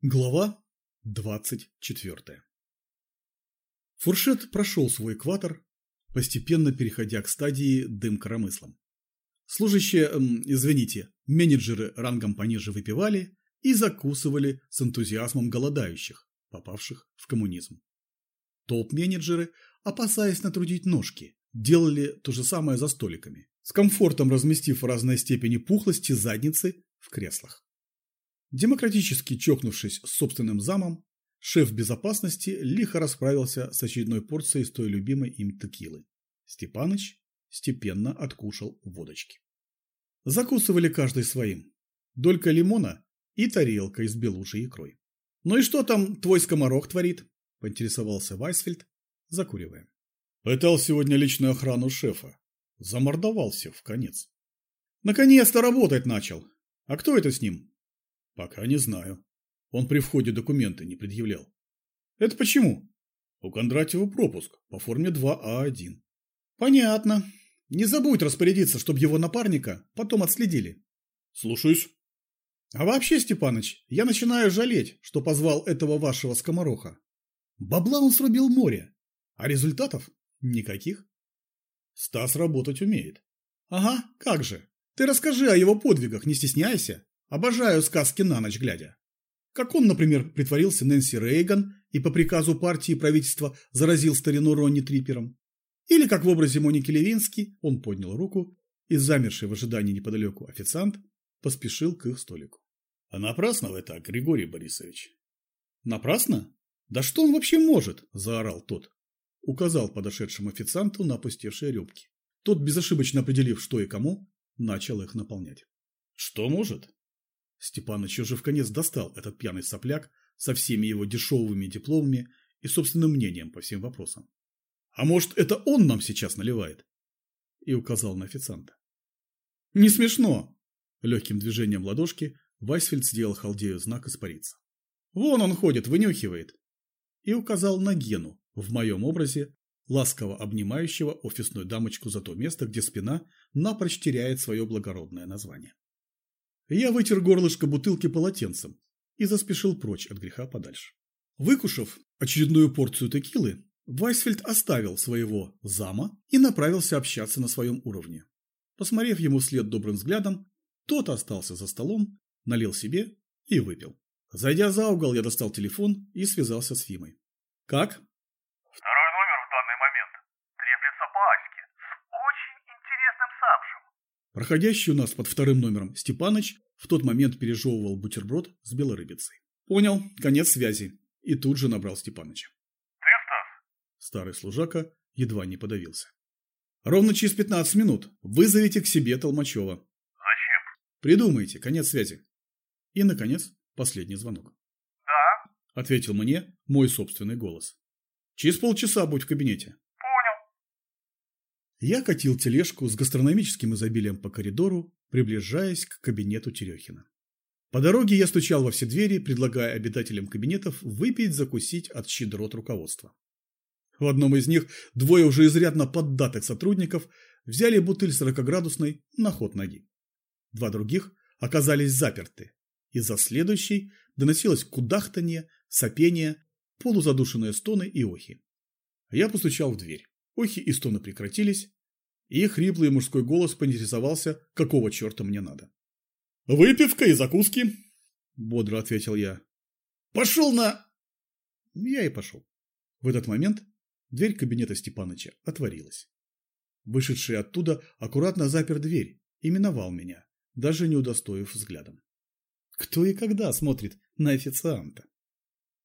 Глава 24 Фуршет прошел свой экватор, постепенно переходя к стадии дым коромыслом. Служащие, эм, извините, менеджеры рангом пониже выпивали и закусывали с энтузиазмом голодающих, попавших в коммунизм. Топ-менеджеры, опасаясь натрудить ножки, делали то же самое за столиками, с комфортом разместив разной степени пухлости задницы в креслах. Демократически чокнувшись с собственным замом, шеф безопасности лихо расправился с очередной порцией с той любимой им текилы. Степаныч степенно откушал водочки. Закусывали каждый своим. Долька лимона и тарелка из белушей икрой. «Ну и что там твой скоморох творит?» – поинтересовался Вайсфельд, закуривая. «Пытал сегодня личную охрану шефа. Замордовался в конец. Наконец-то работать начал. А кто это с ним?» Пока не знаю. Он при входе документы не предъявлял. Это почему? У Кондратьева пропуск по форме 2А1. Понятно. Не забудь распорядиться, чтобы его напарника потом отследили. Слушаюсь. А вообще, Степаныч, я начинаю жалеть, что позвал этого вашего скомороха. Бабла он срубил море, а результатов никаких. Стас работать умеет. Ага, как же. Ты расскажи о его подвигах, не стесняйся. Обожаю сказки на ночь глядя. Как он, например, притворился Нэнси Рейган и по приказу партии и правительства заразил старину Ронни Триппером. Или как в образе Моники Левински он поднял руку и, замерший в ожидании неподалеку официант, поспешил к их столику. А напрасно вы так, Григорий Борисович? Напрасно? Да что он вообще может? Заорал тот. Указал подошедшему официанту на опустевшие рюмки. Тот, безошибочно определив, что и кому, начал их наполнять. Что может? Степаныч уже в конец достал этот пьяный сопляк со всеми его дешевыми дипломами и собственным мнением по всем вопросам. «А может, это он нам сейчас наливает?» И указал на официанта. «Не смешно!» Легким движением ладошки Вайсфельд сделал халдею знак испариться. «Вон он ходит, вынюхивает!» И указал на Гену в моем образе, ласково обнимающего офисную дамочку за то место, где спина напрочь теряет свое благородное название. Я вытер горлышко бутылки полотенцем и заспешил прочь от греха подальше. Выкушав очередную порцию текилы, Вайсфельд оставил своего зама и направился общаться на своем уровне. Посмотрев ему вслед добрым взглядом, тот остался за столом, налил себе и выпил. Зайдя за угол, я достал телефон и связался с Фимой. «Как?» Проходящий у нас под вторым номером Степаныч в тот момент пережевывал бутерброд с белорыбицей. Понял, конец связи. И тут же набрал Степаныча. Ты, Стас? Старый служака едва не подавился. Ровно через 15 минут вызовите к себе Толмачева. Зачем? Придумайте, конец связи. И, наконец, последний звонок. Да? Ответил мне мой собственный голос. Через полчаса будь в кабинете. Я катил тележку с гастрономическим изобилием по коридору, приближаясь к кабинету Терехина. По дороге я стучал во все двери, предлагая обитателям кабинетов выпить, закусить от щедрот руководства. В одном из них двое уже изрядно поддатых сотрудников взяли бутыль сорокоградусной на ход ноги. Два других оказались заперты. Из-за следующей доносилось кудахтанье, сопение, полузадушенные стоны и охи. Я постучал в дверь. Охи и стоны прекратились, и хриплый мужской голос поинтересовался, какого черта мне надо. «Выпивка и закуски», – бодро ответил я. «Пошел на...» Я и пошел. В этот момент дверь кабинета Степаныча отворилась. Вышедший оттуда аккуратно запер дверь и миновал меня, даже не удостоив взглядом. Кто и когда смотрит на официанта?